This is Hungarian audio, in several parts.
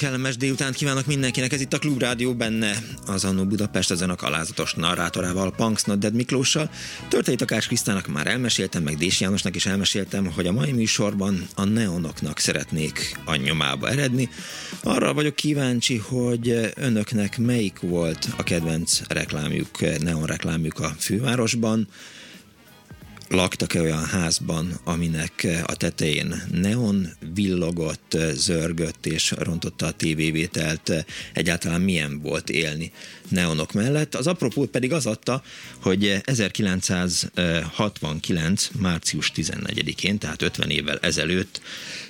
Kellemes délután kívánok mindenkinek, ez itt a Klubrádió benne, az Annó Budapest ezen a alázatos narrátorával, Punks Not Dead Miklóssal. Törtei Takás Krisztának már elmeséltem, meg Dés Jánosnak is elmeséltem, hogy a mai műsorban a neonoknak szeretnék a nyomába eredni. Arra vagyok kíváncsi, hogy önöknek melyik volt a kedvenc reklámjuk, neon reklámjuk a fővárosban, laktak-e olyan házban, aminek a tetején neon villogott, zörgött és rontotta a tévévételt, egyáltalán milyen volt élni neonok mellett. Az apropót pedig az adta, hogy 1969. március 14-én, tehát 50 évvel ezelőtt,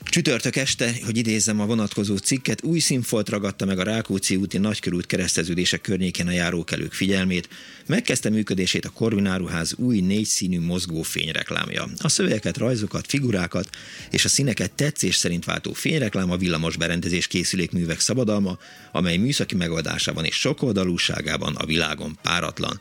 csütörtök este, hogy idézzem a vonatkozó cikket, új színfolt ragadta meg a Rákóczi úti nagykörút kereszteződések környékén a járókelők figyelmét, megkezdte működését a Korvináruház új négyszínű mozgó fényreklámja. A szövegeket, rajzokat, figurákat és a színeket tetszés szerint váltó fényreklám a villamos berendezés készülékművek szabadalma, amely műszaki megoldásában és sokoldalúságában a világon páratlan.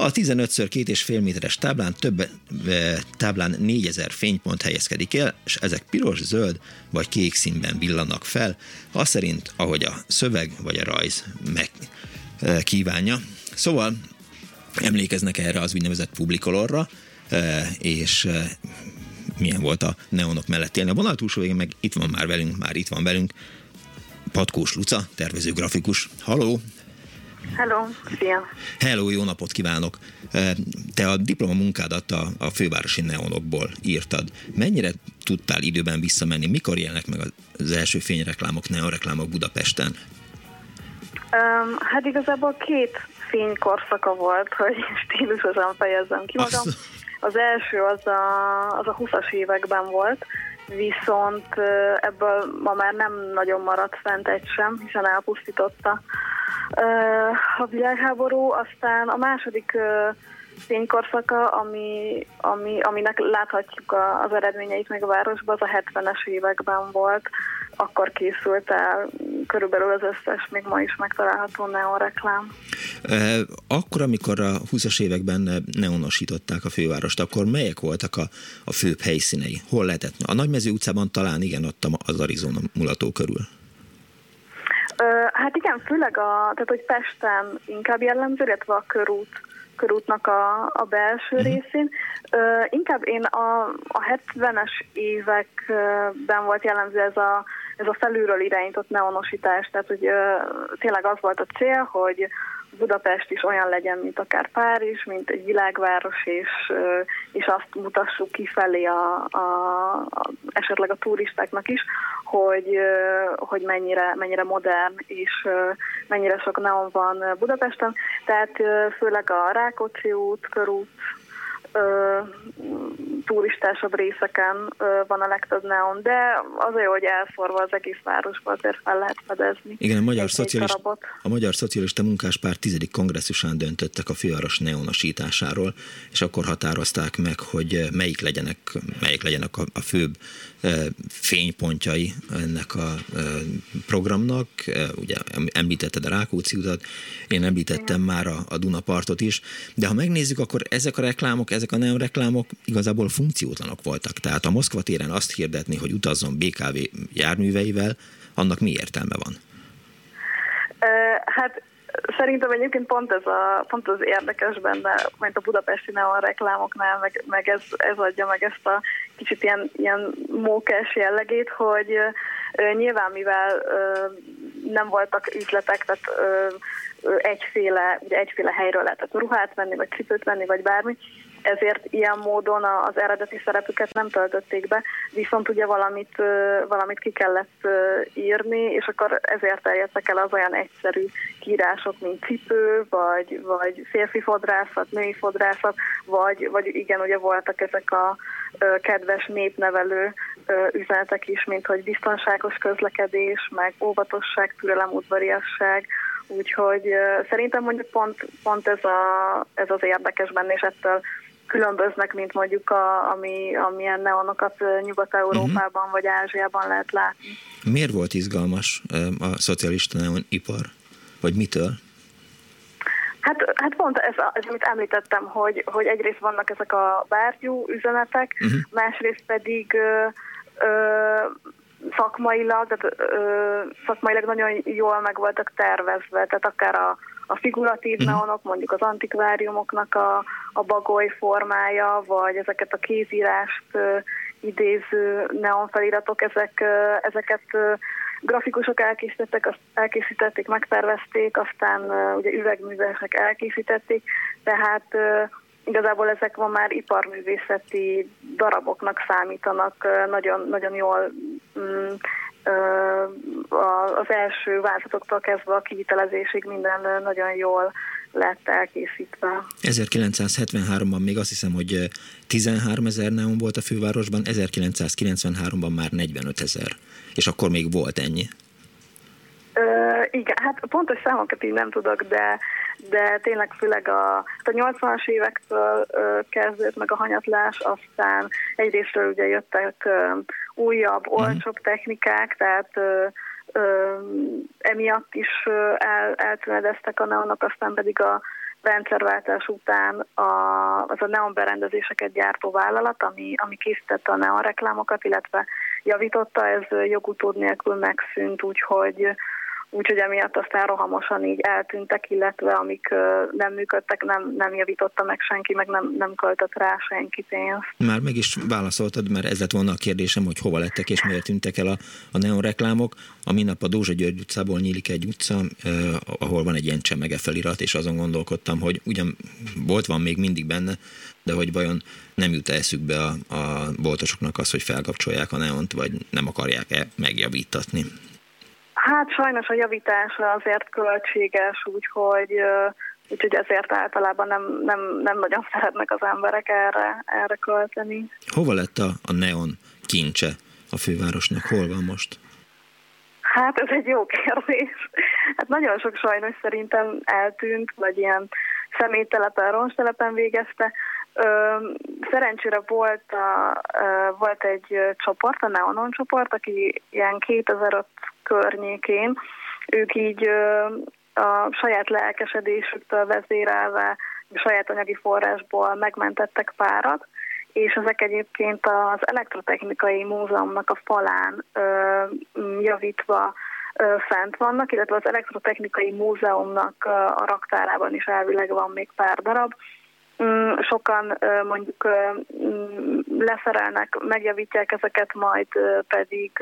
A 15x2,5 méteres táblán több e, táblán 4000 fénypont helyezkedik el, és ezek piros, zöld vagy kék színben villannak fel, az szerint, ahogy a szöveg vagy a rajz meg e, kívánja. Szóval emlékeznek erre az úgynevezett publikolorra, és milyen volt a neonok mellett élni. A vonal túlsó végén meg itt van már velünk, már itt van velünk Patkós Luca, tervező grafikus. Haló! Hello, szia! Hello, jó napot kívánok! Te a diplomamunkádat a, a fővárosi neonokból írtad. Mennyire tudtál időben visszamenni? Mikor jelnek meg az első fényreklámok, neonreklámok Budapesten? Um, hát igazából két fénykorszaka volt, hogy stílusosan fejezzem ki magam. Az első az a, az a 20-as években volt, viszont ebből ma már nem nagyon maradt fent egy sem, hiszen elpusztította a világháború. Aztán a második fénykorszaka, ami, ami, aminek láthatjuk az eredményeit meg a városban, az a 70-es években volt. Akkor készült el körülbelül az összes, még ma is megtalálható neonreklám. Akkor, amikor a 20-as években neonosították a fővárost, akkor melyek voltak a, a főbb helyszínei? Hol lehetett? A Nagymező utcában talán igen, ott az Arizona mulató körül. Hát igen, főleg a, tehát hogy Pesten inkább jellemző, illetve a körút körútnak a, a belső uh-huh. részén. Uh, inkább én a, a 70-es években volt jellemző ez a, ez a felülről irányított neonosítás, tehát hogy tényleg az volt a cél, hogy Budapest is olyan legyen, mint akár Párizs, mint egy világváros, és, és azt mutassuk kifelé a, a, a, esetleg a turistáknak is, hogy, hogy mennyire, mennyire modern és mennyire sok neon van Budapesten. Tehát főleg a Rákóczi út, körút, ö, turistásabb részeken ö, van a legtöbb neon, de az jó, hogy elszorva az egész városba azért fel lehet fedezni. Igen, a Magyar, Szocialista, a Magyar Szocialista Munkáspárt tizedik kongresszusán döntöttek a főváros neonosításáról, és akkor határozták meg, hogy melyik legyenek, melyik legyenek a, a főbb fénypontjai ennek a programnak. Ugye említetted a Rákóczi utat, én említettem már a, a Dunapartot is, de ha megnézzük, akkor ezek a reklámok, ezek a neon reklámok igazából funkciótlanok voltak. Tehát a Moszkva téren azt hirdetni, hogy utazzon BKV járműveivel, annak mi értelme van? Hát Szerintem egyébként pont ez, a, pont az érdekes benne, mint a budapesti neon reklámoknál, meg, meg ez, ez adja meg ezt a kicsit ilyen, ilyen mókás jellegét, hogy uh, nyilván mivel uh, nem voltak üzletek, tehát egyféle, ugye egyféle helyről lehetett ruhát venni, vagy cipőt venni, vagy bármi, ezért ilyen módon az eredeti szerepüket nem töltötték be, viszont ugye valamit, valamit ki kellett írni, és akkor ezért eljöttek el az olyan egyszerű kiírások, mint cipő, vagy, vagy férfi fodrászat, női fodrászat, vagy, vagy igen, ugye voltak ezek a kedves népnevelő üzenetek is, mint hogy biztonságos közlekedés, meg óvatosság, türelem, udvariasság, úgyhogy szerintem mondjuk pont, pont ez, a, ez az érdekes benne, és ettől különböznek, mint mondjuk a, ami, amilyen neonokat Nyugat-Európában uh-huh. vagy Ázsiában lehet látni. Miért volt izgalmas a szocialista neonipar? Vagy mitől? Hát, hát pont ez, ez, amit említettem, hogy, hogy egyrészt vannak ezek a bárgyú üzenetek, uh-huh. másrészt pedig ö, ö, szakmailag, tehát, ö, szakmailag nagyon jól meg voltak tervezve, tehát akár a, a figuratív uh-huh. neonok, mondjuk az antikváriumoknak a, a bagoly formája, vagy ezeket a kézírást idéző neonfeliratok, ezek, ezeket grafikusok elkészítettek, azt elkészítették, megtervezték, aztán ugye üvegművesek elkészítették, tehát igazából ezek ma már iparművészeti daraboknak számítanak, nagyon, nagyon jól um, az első változatoktól kezdve a kivitelezésig minden nagyon jól lett elkészítve. 1973-ban még azt hiszem, hogy 13 ezer neon volt a fővárosban, 1993-ban már 45 ezer, és akkor még volt ennyi. Igen, hát pontos számokat így nem tudok, de, de tényleg főleg a, a 80-as évektől ö, kezdődött meg a hanyatlás, aztán egyrésztről ugye jöttek ö, újabb, mhm. olcsóbb technikák, tehát ö, ö, emiatt is el, eltűnedeztek a neonok, aztán pedig a rendszerváltás után a, az a neon berendezéseket gyártó vállalat, ami, ami készítette a neon reklámokat, illetve javította, ez jogutód nélkül megszűnt, úgyhogy úgyhogy emiatt aztán rohamosan így eltűntek, illetve amik nem működtek, nem, nem javította meg senki, meg nem, nem költött rá senki pénzt. Már meg is válaszoltad, mert ez lett volna a kérdésem, hogy hova lettek és miért tűntek el a, a neon reklámok. A minap a Dózsa György utcából nyílik egy utca, eh, ahol van egy ilyen csemege felirat, és azon gondolkodtam, hogy ugyan volt van még mindig benne, de hogy vajon nem jut eszükbe a, a boltosoknak az, hogy felkapcsolják a neont, vagy nem akarják-e megjavítatni. Hát sajnos a javítása azért költséges, úgyhogy úgyhogy ezért általában nem, nem, nem nagyon szeretnek az emberek erre, erre költeni. Hova lett a, a neon kincse a fővárosnak? Hol van most? Hát ez egy jó kérdés. Hát nagyon sok sajnos szerintem eltűnt, vagy ilyen személytelepen, roncstelepen végezte. Szerencsére volt, a, volt egy csoport, a Neonon csoport, aki ilyen 2005 környékén, ők így a saját lelkesedésüktől vezérelve, saját anyagi forrásból megmentettek párat, és ezek egyébként az elektrotechnikai múzeumnak a falán ö, javítva ö, fent vannak, illetve az elektrotechnikai múzeumnak a raktárában is elvileg van még pár darab. Mm, sokan mondjuk mm, leszerelnek, megjavítják ezeket, majd pedig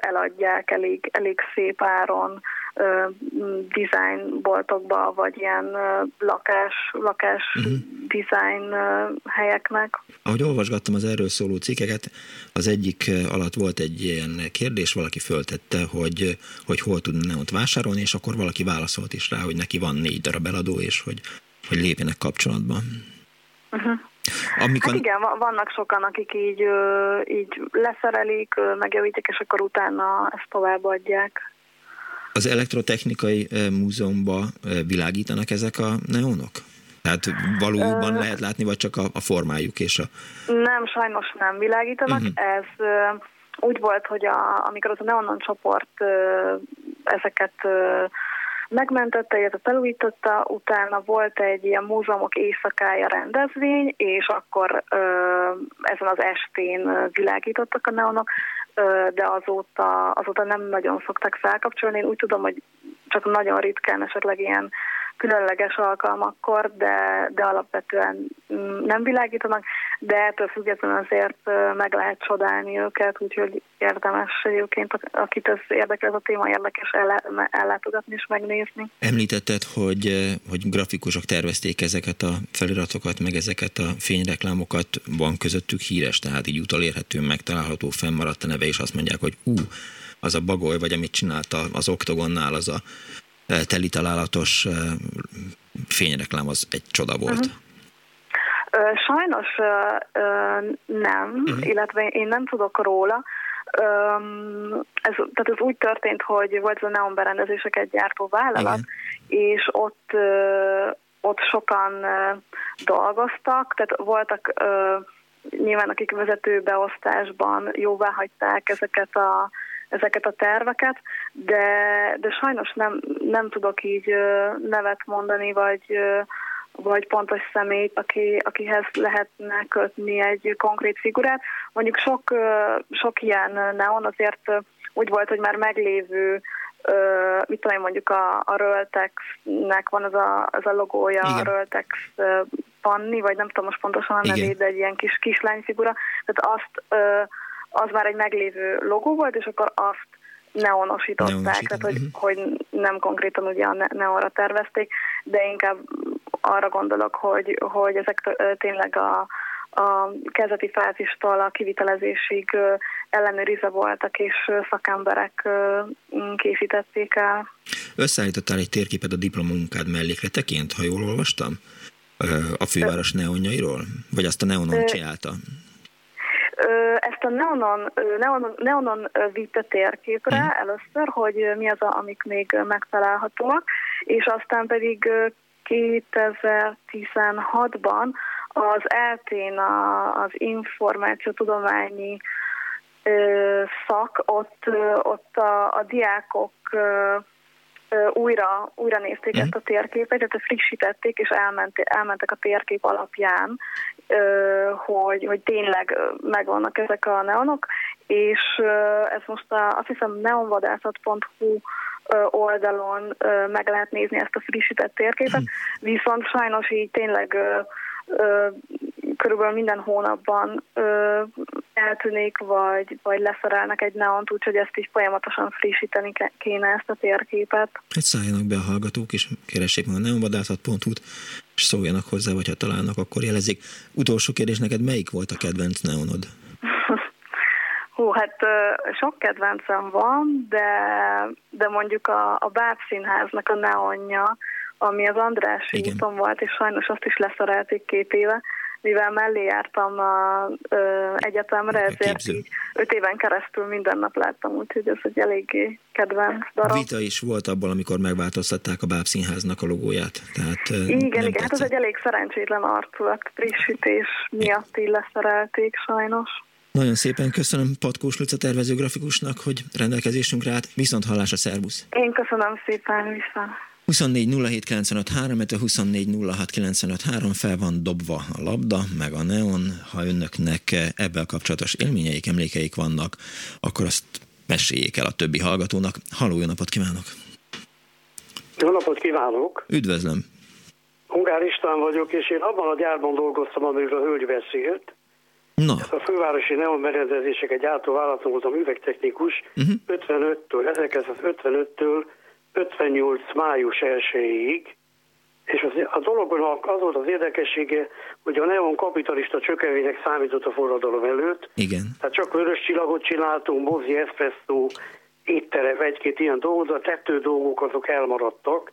eladják elég, elég szép áron boltokba, vagy ilyen lakás, lakás uh-huh. design helyeknek. Ahogy olvasgattam az erről szóló cikkeket, az egyik alatt volt egy ilyen kérdés, valaki föltette, hogy, hogy hol tudna ott vásárolni, és akkor valaki válaszolt is rá, hogy neki van négy darab eladó, és hogy hogy lépjenek kapcsolatba. Uh-huh. Amikor... Hát igen, vannak sokan, akik így, így leszerelik, megjavítják, és akkor utána ezt továbbadják. Az elektrotechnikai múzeumban világítanak ezek a neonok? Tehát valóban uh, lehet látni, vagy csak a, a formájuk és a... Nem, sajnos nem világítanak. Uh-huh. Ez uh, úgy volt, hogy a, amikor az a Neonon csoport uh, ezeket uh, megmentette, illetve felújította, utána volt egy ilyen múzeumok éjszakája rendezvény, és akkor ö, ezen az estén világítottak a neonok, ö, de azóta, azóta nem nagyon szoktak felkapcsolni. Én úgy tudom, hogy csak nagyon ritkán esetleg ilyen különleges alkalmakkor, de, de alapvetően mm, nem világítanak. de ettől függetlenül azért meg lehet csodálni őket, úgyhogy érdemes egyébként, akit ez érdekel, ez a téma érdekes ellátogatni és megnézni. Említetted, hogy, hogy grafikusok tervezték ezeket a feliratokat, meg ezeket a fényreklámokat, van közöttük híres, tehát így utolérhető, megtalálható, fennmaradt a neve, és azt mondják, hogy ú, az a bagoly, vagy amit csinálta az oktogonnál, az a teli találatos fényreklám, az egy csoda volt. Uh-huh. Sajnos nem, uh-huh. illetve én nem tudok róla. Ez, tehát ez úgy történt, hogy volt ez a neon berendezéseket gyártó vállalat, Igen. és ott, ott sokan dolgoztak, tehát voltak nyilván akik vezetőbeosztásban jóvá hagyták ezeket a ezeket a terveket, de, de sajnos nem, nem tudok így nevet mondani, vagy vagy pontos személyt, aki, akihez lehetne kötni egy konkrét figurát. Mondjuk sok, sok ilyen neon azért úgy volt, hogy már meglévő mit tudom mondjuk a, a Röltexnek van az a, az a logója, Igen. a Röltex Panni, vagy nem tudom most pontosan a nevét, de egy ilyen kis kislányfigura. Tehát azt, az már egy meglévő logó volt, és akkor azt neonosították, Neonosítom. tehát hogy, uh-huh. hogy nem konkrétan ugye a neonra tervezték, de inkább arra gondolok, hogy, hogy ezek tényleg a, a kezdeti fázistól a kivitelezésig ellenőrizve voltak, és szakemberek készítették el. Összeállítottál egy térképet a diplomunkád mellékleteként, ha jól olvastam? A főváros neonjairól? Vagy azt a neonon csinálta? A neonon, neonon, neonon vitte térképre uh-huh. először, hogy mi az, a, amik még megtalálhatóak, és aztán pedig 2016-ban az eltén az információtudományi szak, ott, ott a, a diákok újra, újra nézték ezt a térképet, tehát frissítették, és elment, elmentek a térkép alapján, hogy, hogy tényleg megvannak ezek a neonok, és ez most a, azt hiszem neonvadászat.hu oldalon meg lehet nézni ezt a frissített térképet, mm. viszont sajnos így tényleg körülbelül minden hónapban ö, eltűnik, vagy, vagy leszerelnek egy neont, úgyhogy ezt is folyamatosan frissíteni kéne ezt a térképet. Egy szálljanak be a hallgatók, és keressék meg a neonvadászat.hu-t, és szóljanak hozzá, vagy ha találnak, akkor jelezik. Utolsó kérdés, neked melyik volt a kedvenc neonod? Hú, hát sok kedvencem van, de, de mondjuk a, a Báb Színháznak a neonja, ami az Andrási Igen. úton volt, és sajnos azt is leszerelték két éve, mivel mellé jártam a, ö, egyetemre, ezért így öt éven keresztül minden nap láttam, úgyhogy ez egy eléggé kedvenc darab. Vita is volt abból, amikor megváltoztatták a Bábszínháznak a logóját. Tehát, igen, igen, tetszett. hát ez egy elég szerencsétlen arculat, frissítés miatt így leszerelték sajnos. Nagyon szépen köszönöm Patkós Luca tervező grafikusnak, hogy rendelkezésünkre állt. Viszont hallásra, szervusz! Én köszönöm szépen, viszont. 24 07 fel van dobva a labda, meg a neon. Ha önöknek ebben kapcsolatos élményeik, emlékeik vannak, akkor azt meséljék el a többi hallgatónak. Halló, jó napot kívánok! Jó napot kívánok! Üdvözlöm! Ungár István vagyok, és én abban a gyárban dolgoztam, amiről a hölgy beszélt. Na. Ez a fővárosi neonberendezéseket gyártó vállalaton voltam üvegtechnikus uh-huh. 55-től, 1955-től 58 május 1-ig, és az, a dologon az volt az érdekessége, hogy a neon kapitalista csökevének számított a forradalom előtt. Igen. Tehát csak vörös csillagot csináltunk, mozi, espresso, étterem, egy-két ilyen dolgot, a tettő dolgok azok elmaradtak,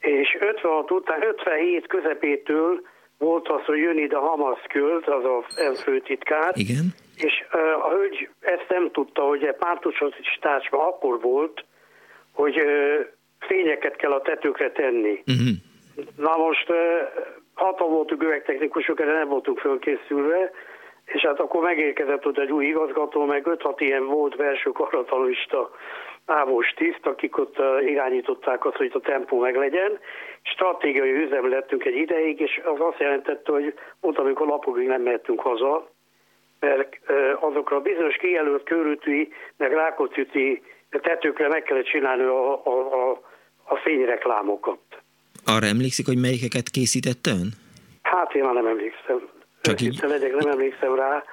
és 56 után, 57 közepétől volt az, hogy jön ide Hamas költ, az a főtitkár. Igen. És a hölgy ezt nem tudta, hogy a pártosítás akkor volt, hogy fényeket kell a tetőkre tenni. Uh-huh. Na most hatan voltunk üvegtechnikusok, erre nem voltunk fölkészülve, és hát akkor megérkezett ott egy új igazgató, meg 5-6 ilyen volt belső karatalista ávós tiszt, akik ott irányították azt, hogy a tempó meg legyen. Stratégiai üzem lettünk egy ideig, és az azt jelentette, hogy ott, amikor napokig nem mehetünk haza, mert azokra a bizonyos kijelölt körültűi, meg rákocüti tetőkre meg kellett csinálni a, a, a a fényreklámokat. Arra emlékszik, hogy melyikeket készítette ön? Hát én már nem emlékszem. Csak így... legyek, nem emlékszem rá.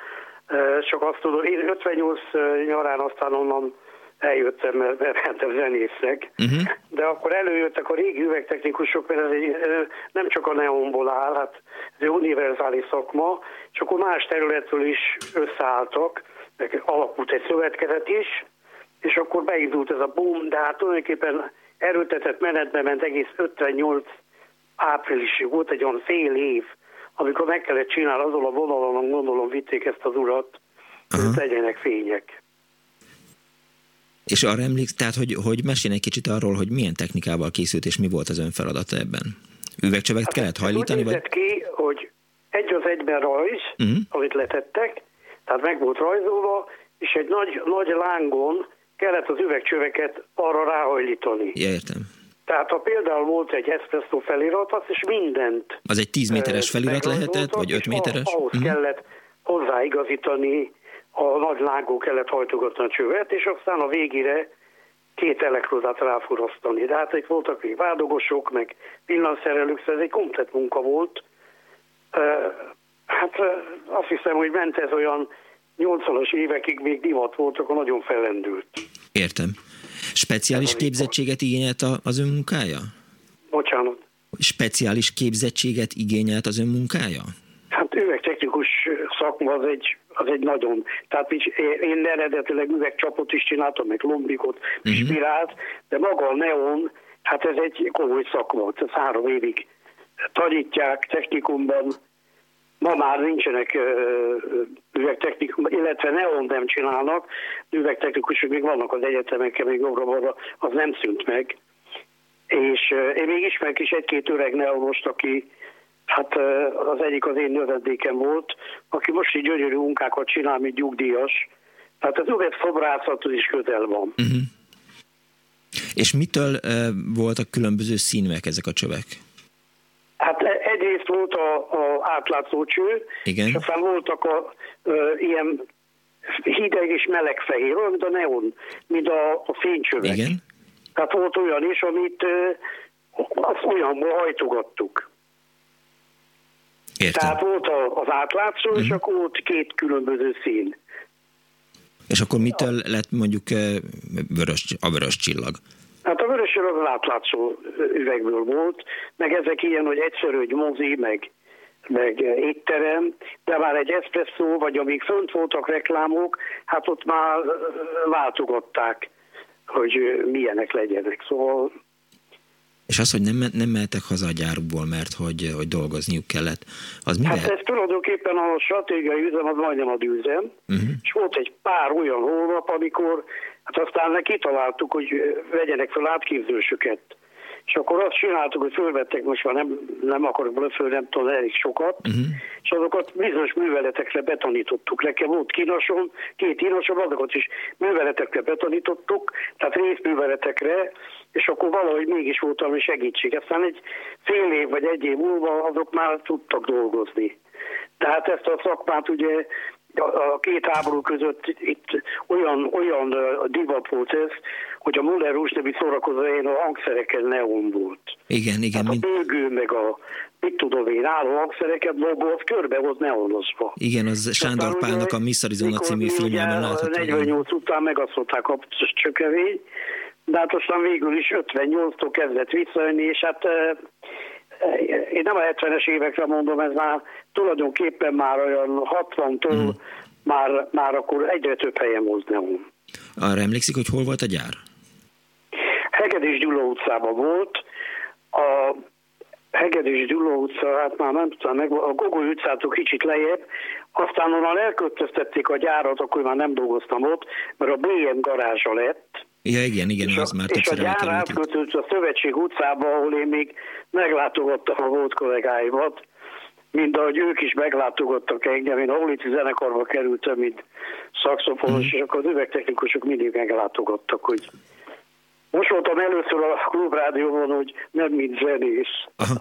Csak azt tudom, én 58 nyarán aztán onnan eljöttem, mert, mert hát zenészek, uh-huh. de akkor előjöttek a régi üvegtechnikusok, mert ez egy, nem csak a neonból áll, hát ez egy univerzális szakma, és akkor más területről is összeálltak, meg alakult egy szövetkezet is, és akkor beindult ez a boom, de hát tulajdonképpen erőltetett menetbe ment egész 58 áprilisig, volt egy olyan fél év, amikor meg kellett csinálni azon a vonalon, gondolom vitték ezt az urat, uh-huh. hogy legyenek fények. És arra emléksz, tehát hogy, hogy mesélj egy kicsit arról, hogy milyen technikával készült, és mi volt az ön feladata ebben? Üvegcsöveket hát, kellett hajlítani? Úgy vagy? ki, hogy egy az egyben rajz, uh-huh. amit letettek, tehát meg volt rajzolva, és egy nagy, nagy lángon kellett az üvegcsöveket arra ráhajlítani. Ja, értem. Tehát ha például volt egy espresso felirat, az is mindent... Az egy 10 méteres felirat lehetett, vagy 5 méteres? Ahhoz uh-huh. kellett hozzáigazítani, a nagy lángó kellett hajtogatni a csövet, és aztán a végére két elektrodát ráforasztani. De hát itt voltak még vádogosok, meg villanszerelők, szóval ez egy komplet munka volt. Hát azt hiszem, hogy ment ez olyan 80-as évekig még divat volt, akkor nagyon felendült. Értem. Speciális képzettséget igényelt az ön munkája? Bocsánat. Speciális képzettséget igényelt az ön munkája? Hát üvegtechnikus szakma az egy, az egy nagyon, tehát én eredetileg üvegcsapot is csináltam, meg lombikot, uh-huh. spirált, de maga a neon, hát ez egy komoly szakma, ez három évig tanítják technikumban, Ma már nincsenek üvegtechnikum, illetve neon nem csinálnak, üvegtechnikusok még vannak az egyetemeken, még jobbra az nem szűnt meg. És én még ismerek is egy-két öreg neonost, aki hát az egyik az én növendékem volt, aki most így gyönyörű munkákat csinál, mint nyugdíjas. Tehát az üveg szobrászathoz is közel van. Uh-huh. És mitől voltak különböző színűek ezek a csövek? Hát e, egyrészt volt a átlátszó cső, Igen. és aztán voltak a ö, ilyen hideg és meleg fehér, olyan, mint a neon, mint a, a fénycsövek. Igen. Tehát volt olyan is, amit ö, azt olyanból hajtogattuk. Értem. Tehát volt a, az átlátszó, uh-huh. és mhm. akkor volt két különböző szín. És akkor mitől lett mondjuk vörös, a vörös csillag? Hát a vörös az átlátszó üvegből volt, meg ezek ilyen, hogy egyszerű, hogy mozi, meg, meg étterem, de már egy eszpresszó, vagy amíg fönt voltak reklámok, hát ott már váltogatták, hogy milyenek legyenek. Szóval és az, hogy nem, nem mehetek haza a gyárukból, mert hogy, hogy dolgozniuk kellett, az mi Hát lehet? ez tulajdonképpen a stratégiai üzem, az majdnem a dűzem, uh-huh. és volt egy pár olyan hónap, amikor Hát aztán kitaláltuk, hogy vegyenek fel átképzősöket. És akkor azt csináltuk, hogy fölvettek, most már nem, nem akarok blöffölni, nem tudom, elég sokat, uh-huh. és azokat bizonyos műveletekre betanítottuk. Nekem volt kínosom, két kínosom, azokat is műveletekre betanítottuk, tehát részműveletekre, és akkor valahogy mégis volt valami segítség. Aztán egy fél év vagy egy év múlva azok már tudtak dolgozni. Tehát ezt a szakmát ugye a két háború között itt olyan, olyan divat volt ez, hogy a Muller Rús nevű szórakozó a hangszereken neon volt. Igen, igen. Mint... a bőgő, meg a mit tudom én, álló hangszereket az körbe volt neonozva. Igen, az Sándor Pálnak a Missarizona című filmjében látható. 48 után megaszolták a csökevény, de hát aztán végül is 58-tól kezdett visszajönni, és hát én nem a 70-es évekre mondom, ez már tulajdonképpen már olyan 60-tól mm. már, már akkor egyre több helyen volt Neum. Arra emlékszik, hogy hol volt a gyár? Hegedűs Gyula utcában volt. A Hegedűs Gyula utca, hát már nem tudom, meg a Gogoly utcától kicsit lejjebb, aztán onnan elköltöztették a gyárat, akkor már nem dolgoztam ott, mert a BM garázsa lett, Ja, igen, igen, és az a, már És a gyár átköltött a Szövetség utcába, ahol én még meglátogattam a volt kollégáimat, mint ahogy ők is meglátogattak engem, én a Holiti zenekarba kerültem, mint szakszofonos, mm. és akkor az üvegtechnikusok mindig meglátogattak, hogy most voltam először a klubrádióban, hogy nem mint zenész. Aha.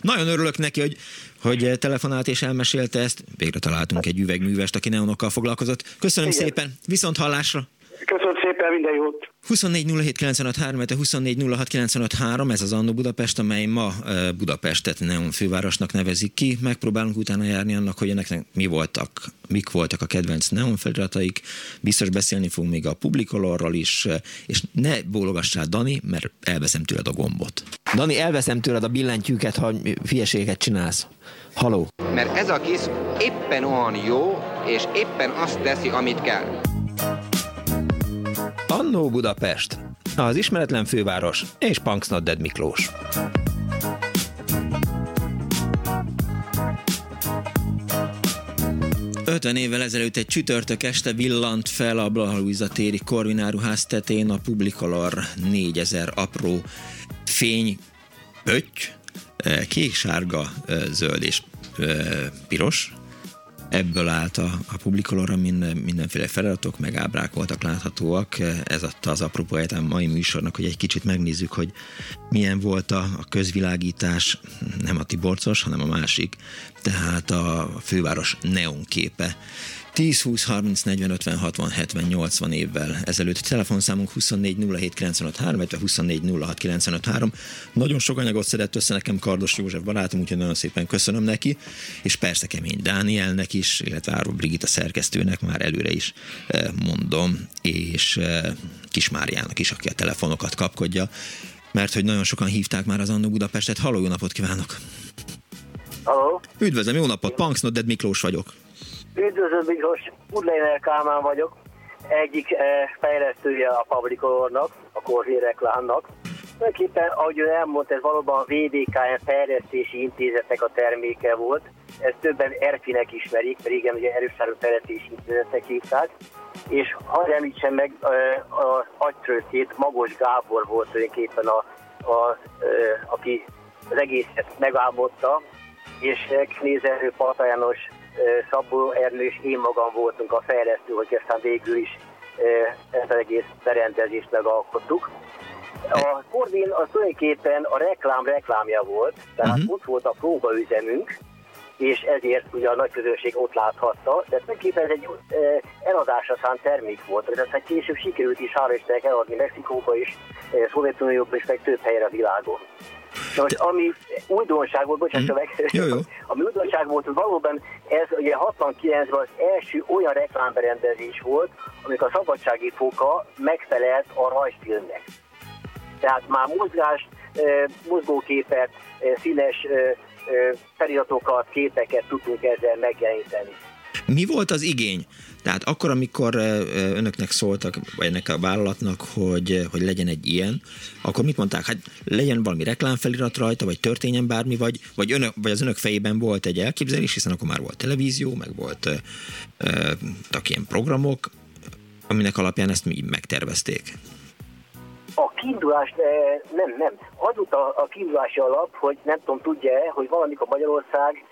Nagyon örülök neki, hogy, hogy telefonált és elmesélte ezt. Végre találtunk egy üvegművest, aki neonokkal foglalkozott. Köszönöm Igen. szépen, viszont hallásra! Köszönöm szépen, minden jót! 24 ez az Annó Budapest, amely ma Budapestet Neon fővárosnak nevezik ki. Megpróbálunk utána járni annak, hogy ennek mi voltak, mik voltak a kedvenc neon felirataik. Biztos beszélni fogunk még a publikolorról is, és ne bólogassál Dani, mert elveszem tőled a gombot. Dani, elveszem tőled a billentyűket, ha fieséget csinálsz. Haló. Mert ez a kis éppen olyan jó, és éppen azt teszi, amit kell. Annó Budapest, az ismeretlen főváros és Punks Miklós. Ötven évvel ezelőtt egy csütörtök este villant fel a Blahalújza téri Korvináruház tetén a Publicolor 4000 apró fény pötty, eh, kék, sárga, eh, zöld és eh, piros, Ebből állt a, a publikolóra minden, mindenféle feladatok, meg ábrák voltak láthatóak. Ez adta az apropóját a mai műsornak, hogy egy kicsit megnézzük, hogy milyen volt a, a közvilágítás, nem a Tiborcos, hanem a másik, tehát a főváros neonképe. 10 20 30 40 50 60 70 80 évvel ezelőtt. Telefonszámunk 24 07 95 3, 24 06 95 3. Nagyon sok anyagot szedett össze nekem Kardos József barátom, úgyhogy nagyon szépen köszönöm neki, és persze Kemény Dánielnek is, illetve Áró Brigitta szerkesztőnek már előre is eh, mondom, és eh, Kismáriának is, aki a telefonokat kapkodja, mert hogy nagyon sokan hívták már az Annó Budapestet. Halló, jó napot kívánok! Halló! Üdvözlöm, jó napot! Punks Not Dead Miklós vagyok. Üdvözlöm, Miklós, Udleiner Kálmán vagyok, egyik eh, fejlesztője a Publicolornak, a Korzi reklámnak. Tulajdonképpen, ahogy ön elmondta, ez valóban a VDKN fejlesztési intézetnek a terméke volt. Ezt többen ERFI-nek ismerik, régen ugye erősáró fejlesztési intézetnek hívták. És ha említsem meg, eh, a agytrőtét Magos Gábor volt tulajdonképpen, a, a, eh, aki az egészet megálmodta, és Knézerő Pata János Szabó Ernő és én magam voltunk a fejlesztő, hogy aztán végül is ezt az egész berendezést megalkottuk. A Corvin az tulajdonképpen a reklám reklámja volt, tehát uh-huh. ott volt a próbaüzemünk, és ezért ugye a nagy közönség ott láthatta, de tulajdonképpen ez egy eladásra szánt termék volt, tehát hát később sikerült is hála Istennek eladni Mexikóba is, Szovjetunióba is, meg több helyre a világon. Na most, ami újdonság volt, bocsánat, mm. meg, jó, jó. ami újdonság volt, hogy valóban ez ugye 69-ben az első olyan reklámberendezés volt, amikor a szabadsági foka megfelelt a rajzfilmnek. Tehát már mozgást, mozgóképet, színes feliratokat, képeket tudtunk ezzel megjeleníteni. Mi volt az igény? Tehát akkor, amikor önöknek szóltak, vagy ennek a vállalatnak, hogy, hogy legyen egy ilyen, akkor mit mondták? Hát legyen valami reklámfelirat rajta, vagy történjen bármi, vagy, vagy, önök, vagy az önök fejében volt egy elképzelés, hiszen akkor már volt televízió, meg volt uh, ilyen programok, aminek alapján ezt mi megtervezték. A kiindulás, nem, nem. Az a, a kiindulási alap, hogy nem tudom, tudja-e, hogy valamikor Magyarország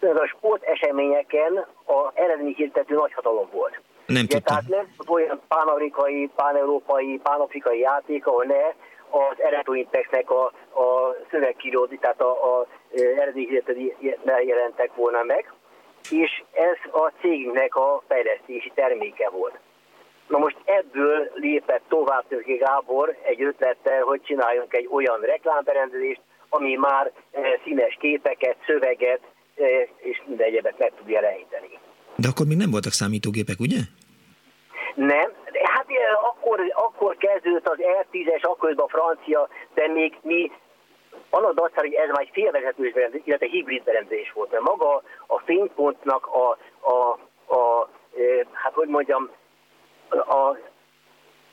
a sport eseményeken a eredmény hirdető nagyhatalom volt. Nem Ugye, Tehát nem olyan pánamerikai, páneurópai, pánafrikai játék, ahol ne az Eretrointexnek a, a szövegkíródi, tehát a, a eredményhirdető jelentek volna meg, és ez a cégnek a fejlesztési terméke volt. Na most ebből lépett tovább Törki Gábor egy ötlettel, hogy csináljunk egy olyan reklámberendezést, ami már színes képeket, szöveget, és minden egyebet meg tudja jeleníteni. De akkor még nem voltak számítógépek, ugye? Nem, hát akkor, akkor kezdődött az R10-es, akkor a francia, de még mi annak dacára, hogy ez már egy félvezetős berendezés, illetve hibrid berendezés volt, mert maga a fénypontnak a, a, a hát hogy mondjam, a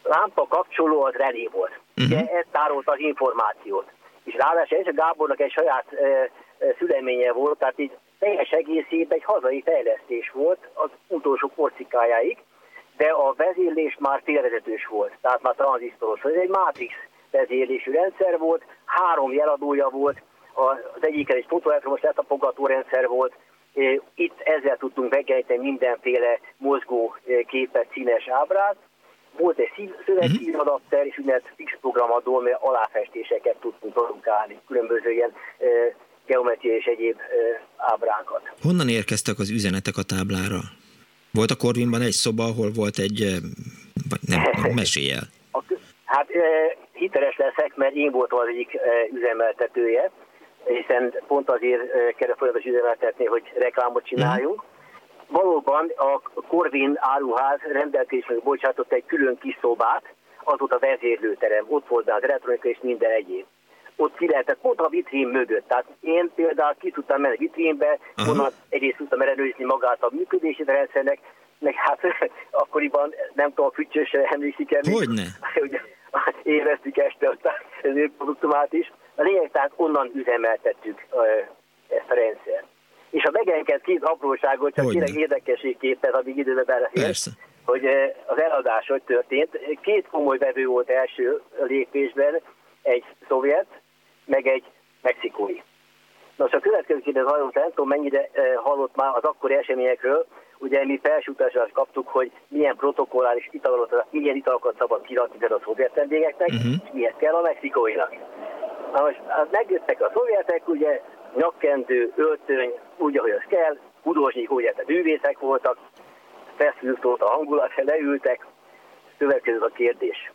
lámpa kapcsoló az relé volt. Uh-huh. Ugye ez tárolt az információt. És ráadásul ez a Gábornak egy saját e, szüleménye volt, tehát így teljes egészében egy hazai fejlesztés volt az utolsó porcikájáig, de a vezérlés már félvezetős volt, tehát már tranzisztoros. Ez egy Matrix vezérlésű rendszer volt, három jeladója volt, az egyiken egy fotoelektromos letapogató rendszer volt, itt ezzel tudtunk megjeleníteni mindenféle mozgó képet, színes ábrát. Volt egy szövegszínadapter, és úgynevezett fix programadó, mert aláfestéseket tudtunk produkálni, különböző ilyen geometria és egyéb ábrákat. Honnan érkeztek az üzenetek a táblára? Volt a Corvinban egy szoba, ahol volt egy nem, mesélj el. Hát hiteles leszek, mert én voltam az egyik üzemeltetője, hiszen pont azért kell folyamatos üzemeltetni, hogy reklámot csináljunk. Uh-huh. Valóban a Corvin áruház rendelkezésre bocsátott egy külön kis szobát, az volt a vezérlőterem, ott volt az elektronika és minden egyéb. Ott ki lehetett, pont a vitrén mögött. Tehát én például ki tudtam menni a vitrínbe, uh-huh. onnan egyrészt tudtam ellenőrizni magát a működését a rendszernek, meg hát akkoriban nem tudom, a füccsösre emlékszik el. Hogyne? Ugye, éreztük este az ő produktumát is. A lényeg tehát onnan üzemeltettük ezt a rendszert. És a megenged két apróságot, csak tényleg érdekességképpen, amíg időbe belefér, hogy az eladás hogy történt. Két komoly vevő volt első lépésben, egy szovjet, meg egy mexikói. Nos, a következő kérdés hallott, nem tudom mennyire hallott már az akkori eseményekről, ugye mi felsőutalást kaptuk, hogy milyen protokollális italokat, milyen italokat szabad kirakni a szovjet vendégeknek, uh-huh. és miért kell a mexikóinak. Na most hát megjöttek a szovjetek, ugye nyakkendő, öltöny, úgy, ahogy az kell, udósnyik, ugye, tehát művészek voltak, feszült volt a hangulat, leültek, következő a kérdés.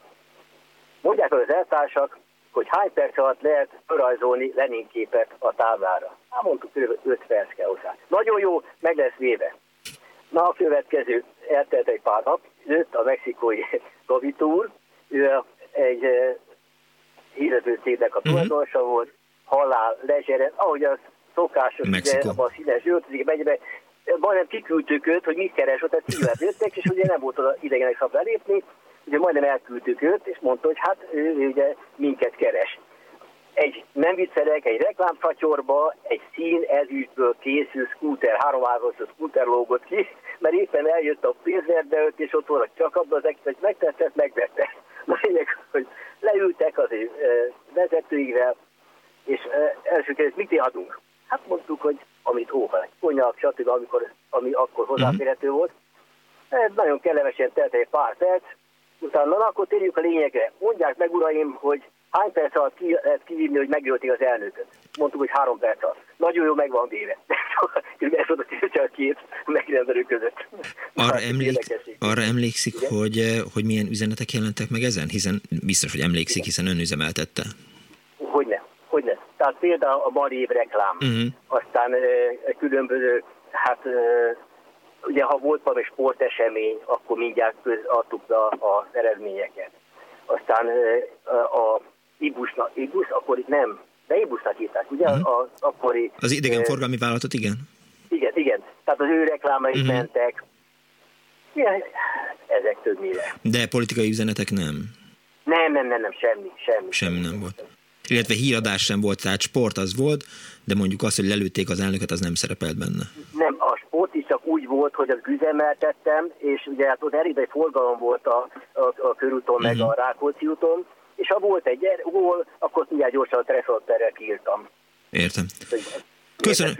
Mondják az eltársak, hogy hány perc alatt lehet felrajzolni Lenin képet a táblára. Hát mondtuk, hogy 5 perc kell hozzá. Nagyon jó, meg lesz véve. Na a következő, eltelt egy pár nap, jött a mexikói Gavitúr, ő egy híredő cégnek a mhm. tulajdonosa uh-huh. volt, halál, lezseren, ahogy az szokásos, ugye, abban a színes öltözik, megybe, majdnem kiküldtük őt, hogy mit keres, ott szívet jöttek, és ugye nem volt oda idegenek szab belépni, ugye majdnem elküldtük őt, és mondta, hogy hát ő, ő ugye minket keres. Egy, nem viccelek, egy reklámfatyorba egy szín ezüstből készül scooter, három a scooter lógott ki, mert éppen eljött a pénzverdeőt, és ott volt csak abban az egész, hogy megtetszett, megvette. Na lényeg, hogy leültek az ő vezetőivel, és első kérdés, mit adunk? Hát mondtuk, hogy amit óva, konyak, stb., amikor, ami akkor hozzáférhető mhm. volt. Ez nagyon kellemesen telt egy pár perc, utána na, akkor térjük a lényegre. Mondják meg, uraim, hogy hány perc alatt ki lehet kivívni, hogy megölték az elnököt. Mondtuk, hogy három perc alatt. Nagyon jó, meg van véve. Ez volt a két megrendelő között. Arra, emlék, arra emlékszik, hogy, hogy milyen üzenetek jelentek meg ezen? Hiszen biztos, hogy emlékszik, hiszen ön üzemeltette. Hogyne, hogyne. Tehát például a Marév reklám, uh-huh. aztán e, különböző, hát e, ugye ha volt valami sportesemény, akkor mindjárt adtuk be az eredményeket. Aztán a Ibusnak, Ibus, akkor nem, de Ibusnak írták, ugye? Uh-huh. Az akkori... Az idegenforgalmi vállalatot, igen? Igen, igen. Tehát az ő reklámai uh-huh. mentek. Igen, ezek többnyire. De politikai üzenetek nem? Nem, nem, nem, nem, semmi, semmi. Semmi nem volt. Illetve híradás sem volt, tehát sport az volt, de mondjuk az, hogy lelőtték az elnöket, az nem szerepelt benne. Nem, a sport is csak úgy volt, hogy az üzemeltettem, és ugye hát ott elég forgalom volt a, a, a körúton, uh-huh. meg a Rákóczi úton, és ha volt egy gól, akkor mindjárt gyorsan a Tresorterrel kiírtam. Értem. Köszönöm,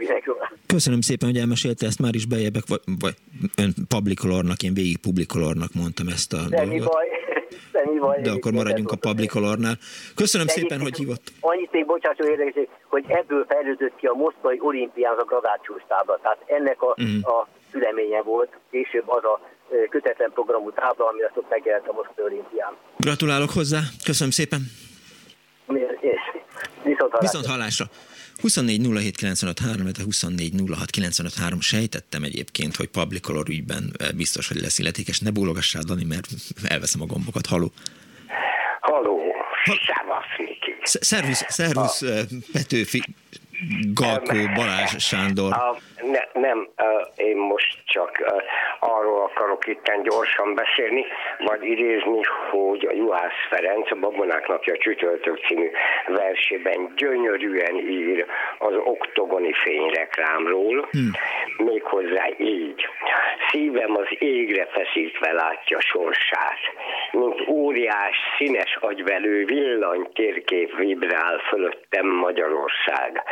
köszönöm szépen, hogy elmesélte ezt, már is beljebek, vagy, vagy ön publicolornak, én végig publicolornak mondtam ezt a Semmi dolgot. Baj. Semmi baj. De akkor maradjunk a publicolornál. Köszönöm De szépen, hogy hívott. Annyit még bocsássó érdekes, hogy ebből fejlődött ki a moszkvai olimpián a gradációs tábla. Tehát ennek a, uh-huh. a szüleménye volt, később az a kötetlen programú tábla, ami azt ott megjelent a Moszkva olimpián. Gratulálok hozzá, köszönöm szépen. És viszont hallásra. Viszont hallásra. 24 07 24 Sejtettem egyébként, hogy Public Color ügyben biztos, hogy lesz illetékes. Ne bólogassál, Dani, mert elveszem a gombokat. Haló. Haló. Sávasz, Niki. Szervusz, szervusz Petőfi Galkó Balázs Sándor. A, ne, nem, én most csak arról akarok itten gyorsan beszélni, vagy idézni, hogy a Juhász Ferenc a Babonák napja csütörtök című versében gyönyörűen ír az oktogoni fényreklámról, hmm. méghozzá így. Szívem az égre feszítve látja sorsát, mint óriás, színes agyvelő villany térkép vibrál fölöttem Magyarország.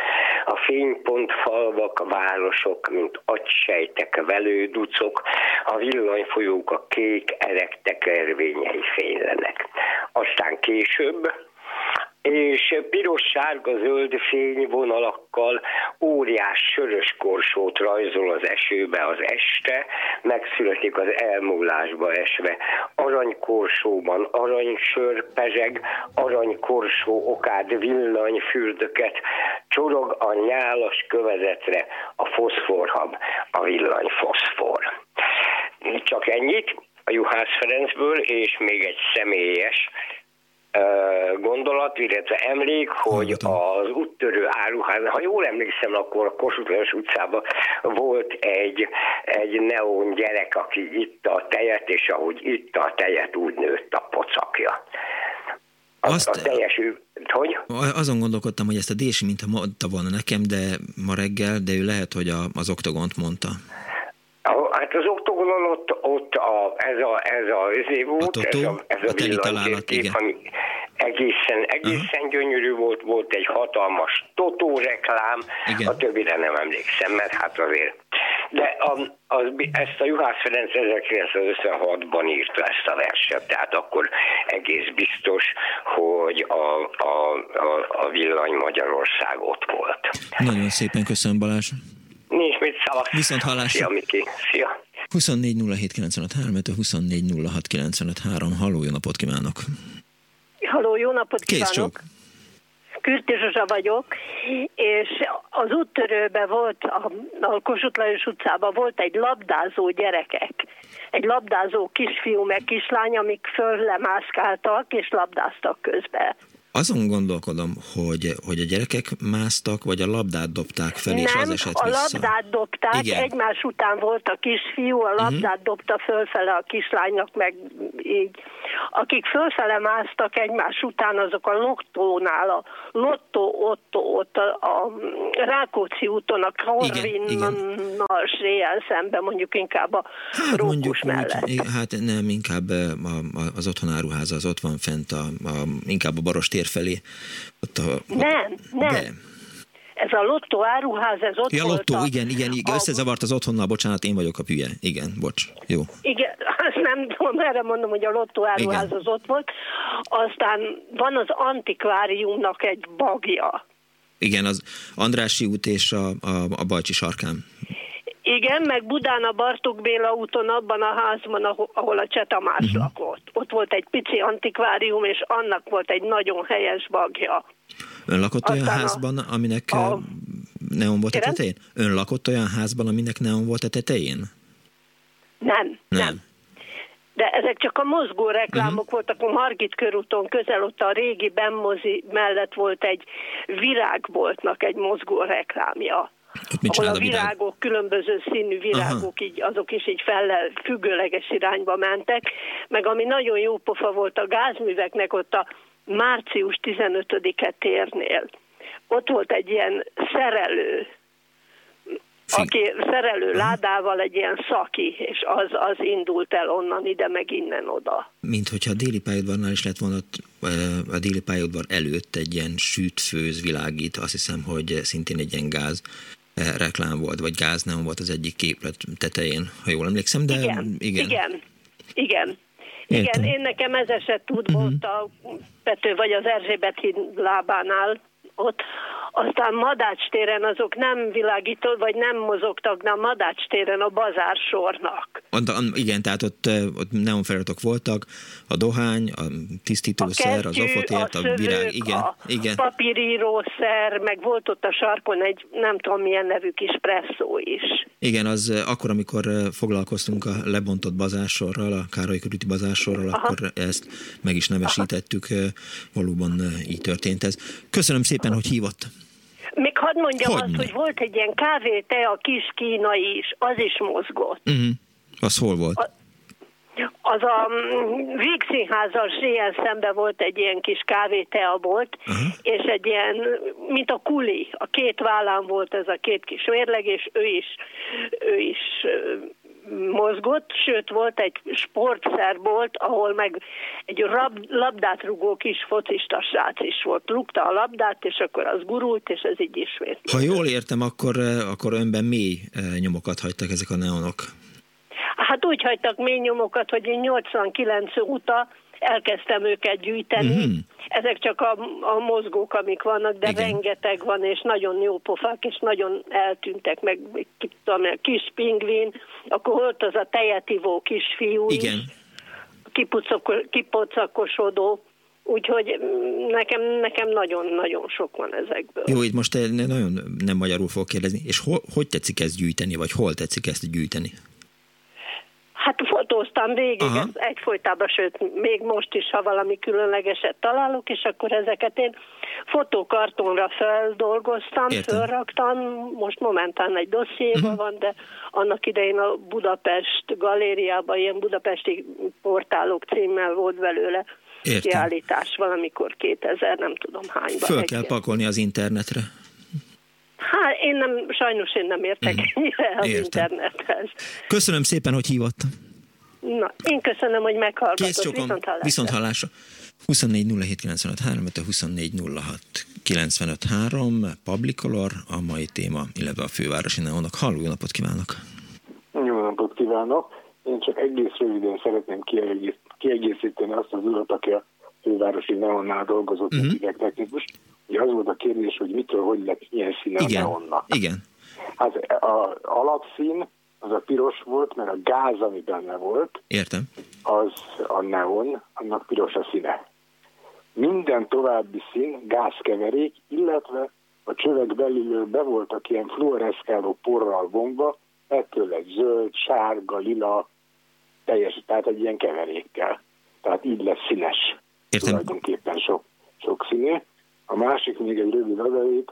A fénypont falvak, városok, mint agysejtek, velőducok, a villanyfolyók a kék erek tekervényei fénylenek. Aztán később és piros-sárga-zöld fényvonalakkal óriás sörös korsót rajzol az esőbe az este, megszületik az elmúlásba esve. Aranykorsóban aranysör pezseg, aranykorsó okád villanyfürdöket, csorog a nyálas kövezetre a foszforhab, a villanyfoszfor. Csak ennyit a Juhász Ferencből, és még egy személyes gondolat, illetve emlék, hogy az úttörő áruház, ha jól emlékszem, akkor a Kossuth utcában volt egy, egy neon gyerek, aki itta a tejet, és ahogy itta a tejet, úgy nőtt a pocakja. Az, Azt, a teljes, hogy? Azon gondolkodtam, hogy ezt a Dési mintha mondta volna nekem, de ma reggel, de ő lehet, hogy a, az oktogont mondta. Hát az oktogonon ott a, ez a, ez a, ez volt, a ez a, ez a, a villanytép, igen. ami egészen, egészen uh-huh. gyönyörű volt, volt egy hatalmas totó reklám, igen. a többire nem emlékszem, mert hát azért. De a, az, ezt a Juhász Ferenc 1956-ban írta ezt a verset, tehát akkor egész biztos, hogy a, a, a, a villany Magyarország ott volt. Nagyon szépen köszönöm Balázs. Nincs mit szava. Viszont hallásra. Szia, Miki. Szia. 24 24 Halló, jó napot kívánok! Halló, jó napot kívánok! Kürti Zsuzsa vagyok, és az úttörőben volt, a, a Kossuth Lajos utcában volt egy labdázó gyerekek, egy labdázó kisfiú meg kislány, amik föllemászkáltak és labdáztak közben. Azon gondolkodom, hogy, hogy a gyerekek másztak, vagy a labdát dobták fel, Nem, és az esett a vissza. labdát dobták, Igen. egymás után volt a kisfiú, a labdát uh-huh. dobta fölfele a kislánynak, meg így. Akik fölfele másztak egymás után, azok a lottónál, a lottó ott, ott a, a Rákóczi úton, a Corvinnal séjel szemben, mondjuk inkább a hát, mondjuk mellett. Úgy, hát nem, inkább a, az otthonáruháza, az ott van fent, a, a, inkább a Baros tér felé. Ott a, nem, nem. De. Ez a lottó áruház, ez ott ja, volt lottó, a, igen, igen, igen, összezavart az otthonnal, bocsánat, én vagyok a hülye. Igen, bocs, jó. Igen, azt nem tudom, erre mondom, hogy a lottó áruház igen. az ott volt. Aztán van az antikváriumnak egy bagja. Igen, az Andrási út és a, a, a Bajcsi sarkán. Igen, meg Budán a Bartók Béla úton, abban a házban, ahol a Cseh Tamás uh-huh. lakott. Ott volt egy pici antikvárium, és annak volt egy nagyon helyes bagja. Ön lakott Aztán olyan házban, aminek a... neon volt Kérem? a tetején? Ön lakott olyan házban, aminek neon volt a tetején? Nem, nem. nem. De ezek csak a mozgó reklámok uh-huh. voltak. A Margit körúton közel ott a régi Bemmozi mellett volt egy virágboltnak egy mozgó reklámja ahol a virágok, virág? különböző színű virágok, Aha. így, azok is így fellel függőleges irányba mentek, meg ami nagyon jó pofa volt a gázműveknek ott a március 15-e térnél. Ott volt egy ilyen szerelő, aki szerelő ládával egy ilyen szaki, és az, az indult el onnan ide, meg innen oda. Mint hogyha a déli pályaudvarnál is lett volna a déli pályaudvar előtt egy ilyen süt-főz világít, azt hiszem, hogy szintén egy ilyen gáz Eh, reklám volt, vagy gázneon volt az egyik képlet tetején, ha jól emlékszem, de igen. Igen, igen. igen. Igen, én nekem ez esett tud uh-huh. volt a Pető vagy az Erzsébet híd lábánál, ott. Aztán Madács téren azok nem világító, vagy nem mozogtak, de a Madács téren a bazársornak. Igen, tehát ott, ott neonfeliratok voltak, a dohány, a tisztítószer, a kesztyű, az ofotért, a, a virág, igen, a igen. papírírószer, meg volt ott a sarkon egy nem tudom milyen nevű kis presszó is. Igen, az akkor, amikor foglalkoztunk a lebontott bazársorral, a Károly körüti bazársorral, Aha. akkor ezt meg is nevesítettük, Aha. valóban így történt ez. Köszönöm szépen, hogy hívott. Még hadd mondjam hogy azt, hogy volt egy ilyen kávé, te a kis kínai is, az is mozgott. Uh-huh. Az hol volt? A, az a mm, Víg Színházzal ilyen szemben volt egy ilyen kis kávétea volt, uh-huh. és egy ilyen, mint a kuli, a két vállán volt ez a két kis mérleg, és ő is, ő is mozgott, sőt volt egy sportszerbolt, ahol meg egy rab, labdát rugó kis focista srác is volt. Rúgta a labdát, és akkor az gurult, és ez így ismét. Ha jól értem, akkor, akkor önben mély nyomokat hagytak ezek a neonok. Hát úgy hagytak mély nyomokat, hogy én 89 óta elkezdtem őket gyűjteni. Mm-hmm. Ezek csak a, a mozgók, amik vannak, de Igen. rengeteg van, és nagyon jó pofák, és nagyon eltűntek, meg tudom, a kis pingvin, akkor volt az a tejetivó kisfiú Igen. is, kipocakosodó, Úgyhogy nekem, nekem nagyon-nagyon sok van ezekből. Jó, itt most nagyon nem magyarul fog kérdezni. És ho, hogy tetszik ezt gyűjteni, vagy hol tetszik ezt gyűjteni? Hát fotóztam végig Aha. ezt egyfolytában, sőt, még most is, ha valami különlegeset találok, és akkor ezeket én fotókartonra feldolgoztam, Értem. fölraktam, most momentán egy dossziéban uh-huh. van, de annak idején a Budapest galériában ilyen budapesti portálok címmel volt belőle Értem. kiállítás valamikor 2000, nem tudom hányban. Föl kell pakolni az internetre. Hát én nem, sajnos én nem értek mm. ennyire az Értem. internethez. Köszönöm szépen, hogy hívott. Na, én köszönöm, hogy meghallgatott. Kész csokom, viszont hallásra. Viszont hallásra. 24 Publicolor, a mai téma, illetve a fővárosi neonok. Halló, jó napot kívánok! Jó napot kívánok! Én csak egész röviden szeretném kiegészíteni azt az urat, aki a fővárosi neonnál dolgozott, uh-huh. Mhm. technikus. Ugye az volt a kérdés, hogy mitől, hogy lett ilyen színe Igen. a neonnak. Igen. Hát a alapszín az a piros volt, mert a gáz, ami benne volt, Értem. az a neon, annak piros a színe. Minden további szín gázkeverék, illetve a csövek belül be voltak ilyen fluoreszkáló porral bomba, ettől lett zöld, sárga, lila, teljes, tehát egy ilyen keverékkel. Tehát így lesz színes. Értem. Tulajdonképpen sok, sok színű. A másik még egy rövid adalék,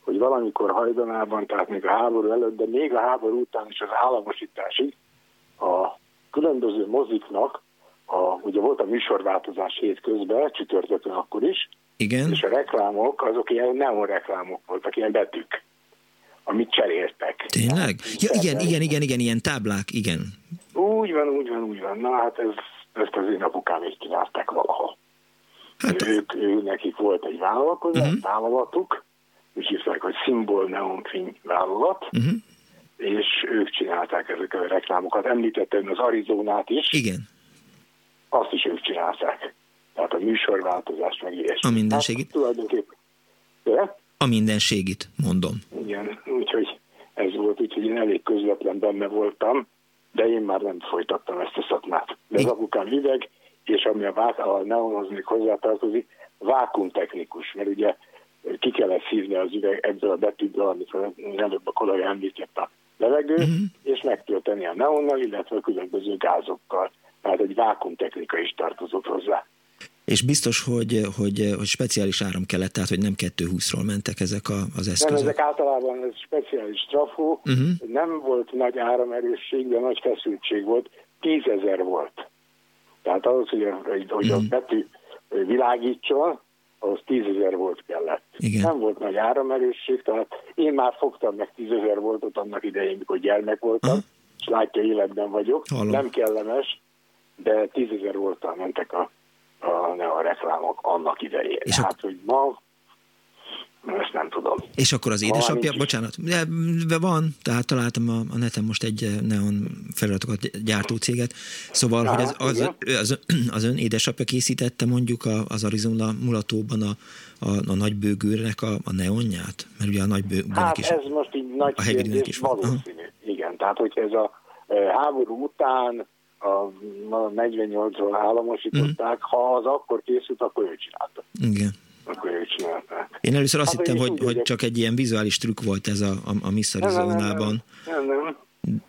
hogy valamikor hajdanában, tehát még a háború előtt, de még a háború után is az államosításig a különböző moziknak, a, ugye volt a műsorváltozás hétközben, csütörtökön akkor is, Igen. és a reklámok, azok ilyen neon reklámok voltak, ilyen betűk, amit cseréltek. Tényleg? Ja, igen, igen, igen, igen, ilyen táblák, igen. Úgy van, úgy van, úgy van. Na hát ez, ezt az én apukám is csinálták valahol. Hát, ők, ő, nekik volt egy vállalkozás, uh-huh. vállalatuk, úgy hívták, hogy Symbol Neonfény vállalat, uh-huh. és ők csinálták ezeket a reklámokat. Említettem az Arizonát is. Igen. Azt is ők csinálták. Tehát a műsorváltozást meg ilyesmi. A mindenségit? Hát, tulajdonképpen. De? A mindenségit, mondom. Igen, úgyhogy ez volt, úgyhogy én elég közvetlen benne voltam, de én már nem folytattam ezt a szakmát. De az apukám hideg, és ami a, vá- a neonhoz még hozzátartozik, vákumtechnikus, mert ugye ki kellett szívni az üveg ebből a betűből, amit előbb a kollega említett a levegő, uh-huh. és megtölteni a neonnal, illetve a különböző gázokkal. Tehát egy vákumtechnika is tartozott hozzá. És biztos, hogy, hogy, hogy speciális áram kellett, tehát hogy nem 220-ról mentek ezek a, az eszközök? Nem, ezek általában ez speciális trafó, uh-huh. nem volt nagy áramerősség, de nagy feszültség volt, tízezer volt. Tehát ahhoz, hogy a, hogy a mhm. betű világítson, ahhoz tízezer volt kellett. Igen. Nem volt nagy áramerősség, tehát én már fogtam meg tízezer voltot annak idején, mikor gyermek voltam, uh-huh. és látja, életben vagyok. Hallom. Nem kellemes, de tízezer voltal mentek a, a, a reklámok annak idején. És hát, hogy ma ezt nem tudom. És akkor az édesapja, van, bocsánat, de van, tehát találtam a, a neten most egy eh, neon feliratokat gyártó céget, szóval, ja, hogy az, az, az, az ön édesapja készítette mondjuk az Arizona mulatóban a, a, a nagybőgőrnek a, a neonját? Mert ugye a nagybőgőrnek hát is. ez most így nagy a kérdés, is valószínű. Igen, tehát hogy ez a eh, háború után a 48-ról államosították, mm. ha az akkor készült, akkor ő csinálta. Igen akkor ők csinálták. Én először azt hát, hittem, hogy, hogy csak egy ilyen vizuális trükk volt ez a, a, a Miss Arizonában. Nem, nem, nem.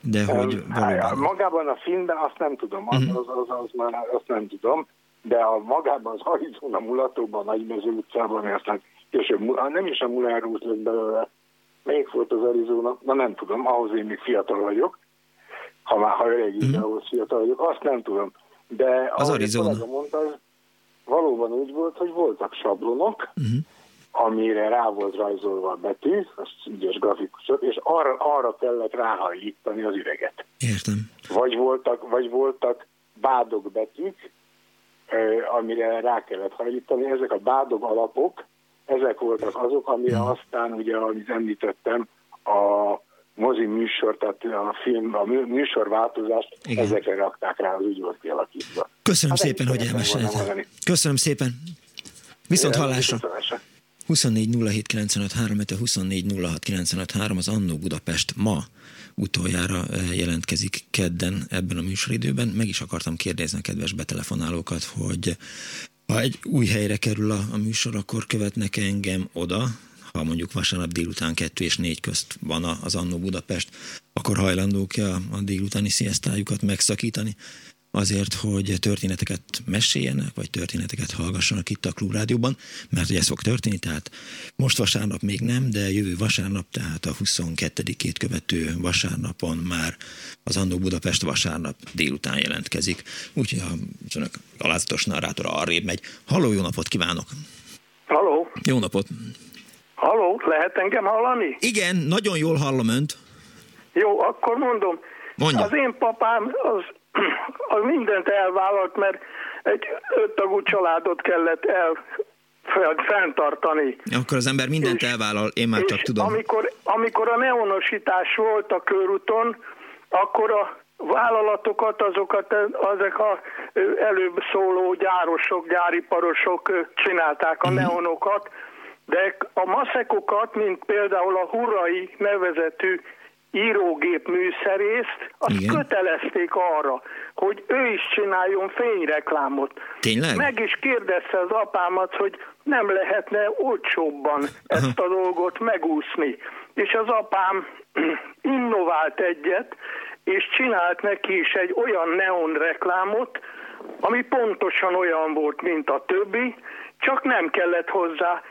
De hogy um, valóban... Magában a filmben azt nem tudom, az, az, az, az már azt nem tudom, de a magában az Arizona mulatóban, a Nagymező utcában, aztán később, nem is a Mulár út lett belőle, melyik volt az Arizona, na nem tudom, ahhoz én még fiatal vagyok, ha már ha öreg mm. ahhoz fiatal vagyok, azt nem tudom. De az Arizona. mondta, valóban úgy volt, hogy voltak sablonok, uh-huh. amire rá volt rajzolva a betű, az ügyes grafikusok, és arra, arra kellett ráhajlítani az üveget. Értem. Vagy voltak, vagy voltak bádog betűk, amire rá kellett hajlítani. Ezek a bádog alapok, ezek voltak azok, amire uh-huh. aztán, ugye, amit említettem, a mozi műsor, tehát a film, a műsor változást, Igen. ezekre rakták rá, az úgy volt kialakítva. Köszönöm hát szépen, hogy elmesélte. Köszönöm szépen. Viszont hallásra. 24 07 24 az Annó Budapest ma utoljára eh, jelentkezik kedden ebben a műsoridőben. Meg is akartam kérdezni a kedves betelefonálókat, hogy ha egy új helyre kerül a, a műsor, akkor követnek engem oda, ha mondjuk vasárnap délután kettő és négy közt van az Annó Budapest, akkor hajlandók-e a, a délutáni sziasztájukat megszakítani, azért, hogy történeteket meséljenek, vagy történeteket hallgassanak itt a Klubrádióban, mert hogy ez fog történni, tehát most vasárnap még nem, de jövő vasárnap, tehát a 22-ét követő vasárnapon már az Andó Budapest vasárnap délután jelentkezik. Úgyhogy a önök alázatos narrátora arrébb megy. Halló, jó napot kívánok! Halló! Jó napot! Halló, lehet engem hallani? Igen, nagyon jól hallom önt. Jó, akkor mondom. Mondja. Az én papám az az mindent elvállalt, mert egy öttagú családot kellett el fenntartani. Akkor az ember mindent és, elvállal, én már csak tudom. Amikor, amikor a neonosítás volt a körúton, akkor a vállalatokat, azokat, ezek a előbb szóló gyárosok, gyáriparosok csinálták a uh-huh. neonokat, de a maszekokat, mint például a Hurai nevezetű írógép műszerészt, azt Igen. kötelezték arra, hogy ő is csináljon fényreklámot. Tényleg? Meg is kérdezte az apámat, hogy nem lehetne olcsóbban ezt a dolgot megúszni. És az apám innovált egyet, és csinált neki is egy olyan neon reklámot, ami pontosan olyan volt, mint a többi, csak nem kellett hozzá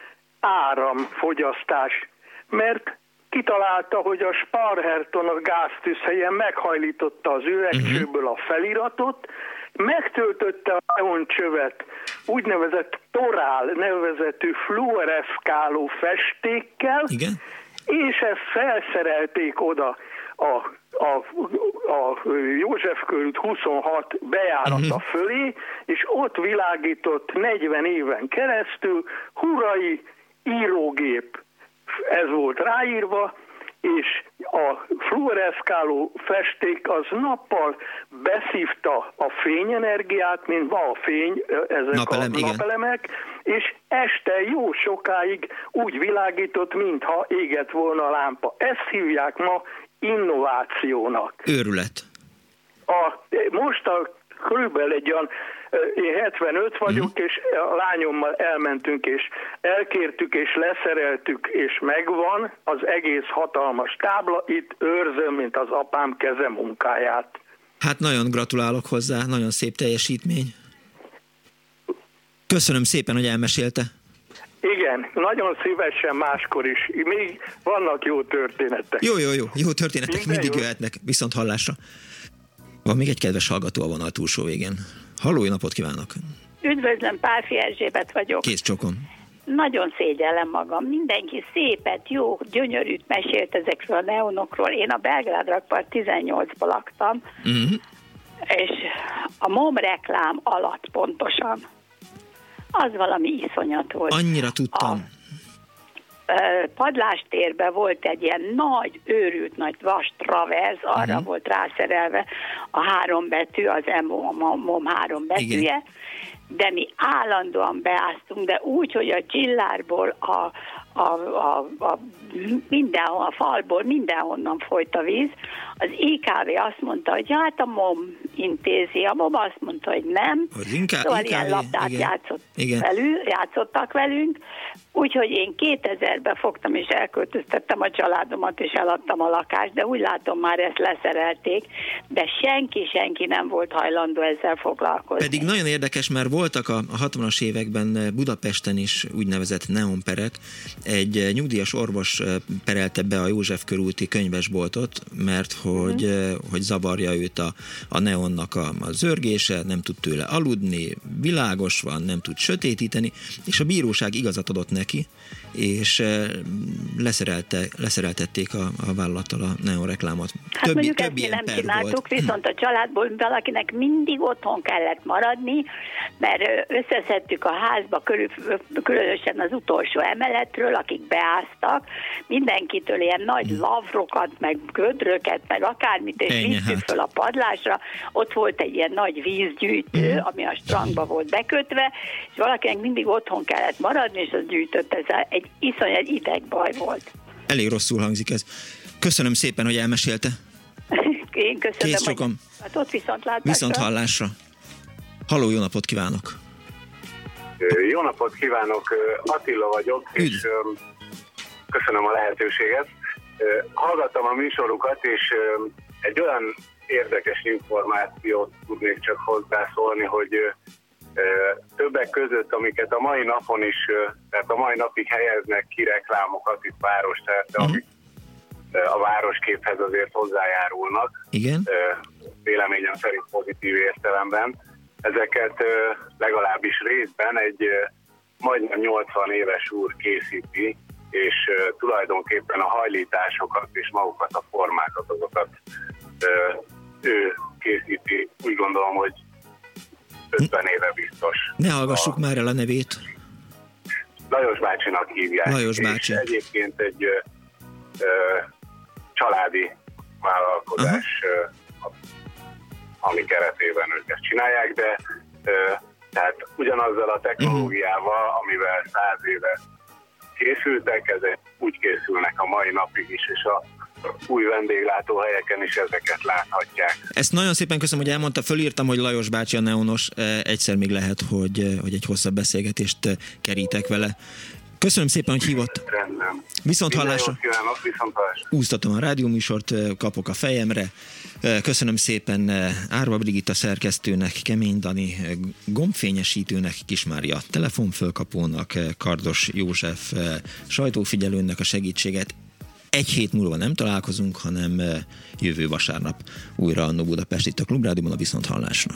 áramfogyasztás, mert kitalálta, hogy a Sparherton a gáztűzhelyen meghajlította az üvegcsőből a feliratot, megtöltötte a neoncsövet úgynevezett torál nevezetű fluoreszkáló festékkel, Igen? és ezt felszerelték oda a, a, a József körült 26 bejárata uh-huh. fölé, és ott világított 40 éven keresztül hurai írógép ez volt ráírva, és a fluoreszkáló festék az nappal beszívta a fényenergiát, mint ma a fény, ezek Napelem, a igen. napelemek, és este jó sokáig úgy világított, mintha égett volna a lámpa. Ezt hívják ma innovációnak. Őrület. A, most a körülbelül egy olyan én 75 vagyok, uh-huh. és a lányommal elmentünk, és elkértük, és leszereltük, és megvan az egész hatalmas tábla. Itt őrzöm, mint az apám keze munkáját. Hát nagyon gratulálok hozzá, nagyon szép teljesítmény. Köszönöm szépen, hogy elmesélte. Igen, nagyon szívesen máskor is. Még vannak jó történetek. Jó, jó, jó. Jó történetek Minden mindig jó. jöhetnek. Viszont hallásra. Van még egy kedves hallgató a vonal túlsó végén. Halló, napot kívánok! Üdvözlöm, Pálfi Erzsébet vagyok. Kész csokon. Nagyon szégyellem magam. Mindenki szépet, jó, gyönyörűt mesélt ezekről a neonokról. Én a Belgrád rakpart 18-ban laktam, uh-huh. és a MOM reklám alatt pontosan. Az valami iszonyat volt. Annyira tudtam. A padlástérben volt egy ilyen nagy, őrült nagy vas travers, arra uh-huh. volt rászerelve a három betű, az MOM három betűje, Igen. de mi állandóan beáztunk, de úgy, hogy a csillárból, a, a, a, a, mindenhol, a falból mindenhonnan folyt a víz. Az IKV azt mondta, hogy hát a MOM intézi, a MOM azt mondta, hogy nem. Hogy inkább, szóval IKV, ilyen labdát igen, játszott igen. Velünk, játszottak velünk, Úgyhogy én 2000-ben fogtam és elköltöztettem a családomat, és eladtam a lakást, de úgy látom már ezt leszerelték, de senki, senki nem volt hajlandó ezzel foglalkozni. Pedig nagyon érdekes, mert voltak a 60-as években Budapesten is úgynevezett neonperek. Egy nyugdíjas orvos perelte be a József körúti könyvesboltot, mert hogy, mm. hogy zavarja őt a, a neon neonnak a, a zörgése, nem tud tőle aludni, világos van, nem tud sötétíteni, és a bíróság igazat adott neki, és leszerelte, leszereltették a, a vállalattal a neon reklámot. Hát több, mondjuk több ezt nem csináltuk, volt. viszont a családból valakinek mindig otthon kellett maradni, mert összeszedtük a házba, körül, különösen az utolsó emeletről, akik beáztak, mindenkitől ilyen nagy hmm. lavrokat, meg gödröket, meg akármit, és Ennyi, vittük hát. föl a padlásra. Ott volt egy ilyen nagy vízgyűjtő, hmm. ami a strandba volt bekötve, és valakinek mindig otthon kellett maradni, és az gyűjtött. Ez egy iszony, egy idegbaj volt. Elég rosszul hangzik ez. Köszönöm szépen, hogy elmesélte. Én köszönöm. Kész sokan. Hát ott viszont látásra. Viszont hallásra. Halló, jó napot kívánok! Jó napot kívánok, Attila vagyok, Üdv. és köszönöm a lehetőséget. Hallgattam a műsorukat, és egy olyan érdekes információt tudnék csak hozzászólni, hogy többek között, amiket a mai napon is, tehát a mai napig helyeznek ki reklámokat itt város szerte, uh-huh. amik a városképhez azért hozzájárulnak. Igen. Véleményem szerint pozitív értelemben. Ezeket legalábbis részben egy majdnem 80 éves úr készíti, és tulajdonképpen a hajlításokat és magukat a formákat, azokat ő készíti. Úgy gondolom, hogy 50 éve biztos. Ne hallgassuk a... már el a nevét. Lajos bácsinak hívják. Lajos bácsi. És egyébként egy ö, ö, családi vállalkozás, ö, ami keretében ők ezt csinálják, de ö, tehát ugyanazzal a technológiával, amivel száz éve készültek, ezek úgy készülnek a mai napig is, és a új vendéglátóhelyeken is ezeket láthatják. Ezt nagyon szépen köszönöm, hogy elmondta, fölírtam, hogy Lajos bácsi a Neonos, egyszer még lehet, hogy, hogy egy hosszabb beszélgetést kerítek vele. Köszönöm szépen, hogy hívott. Rendben. Viszont hallásra. Úsztatom a rádióműsort, kapok a fejemre. Köszönöm szépen Árva Brigitta szerkesztőnek, Kemény Dani gombfényesítőnek, Kismária telefonfölkapónak, Kardos József sajtófigyelőnek a segítséget. Egy hét múlva nem találkozunk, hanem jövő vasárnap újra a Budapest itt a Klubrádióban a Viszont hallásra.